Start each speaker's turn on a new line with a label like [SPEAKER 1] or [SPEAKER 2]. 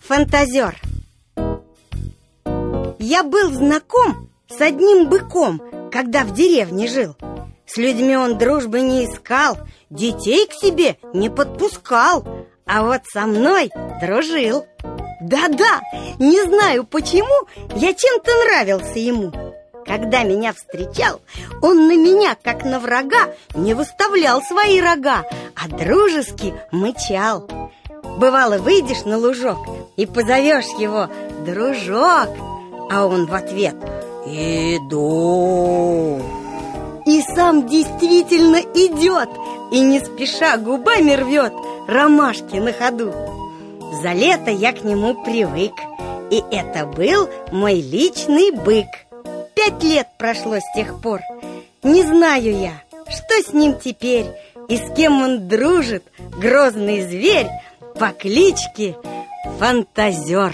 [SPEAKER 1] Фантазер. Я был знаком с одним быком, когда в деревне жил. С людьми он дружбы не искал, детей к себе не подпускал А вот со мной дружил. Да-да, не знаю почему, я чем-то нравился ему. Когда меня встречал, он на меня, как на врага, не выставлял свои рога, а дружески мычал. Бывало, выйдешь на лужок и позовешь его «Дружок», а он в ответ «Иду». И сам действительно идет, и не спеша губами рвет ромашки на ходу. За лето я к нему привык, и это был мой личный бык. Пять лет прошло с тех пор. Не знаю я, что с ним теперь и с кем он дружит, грозный зверь по кличке Фантазер.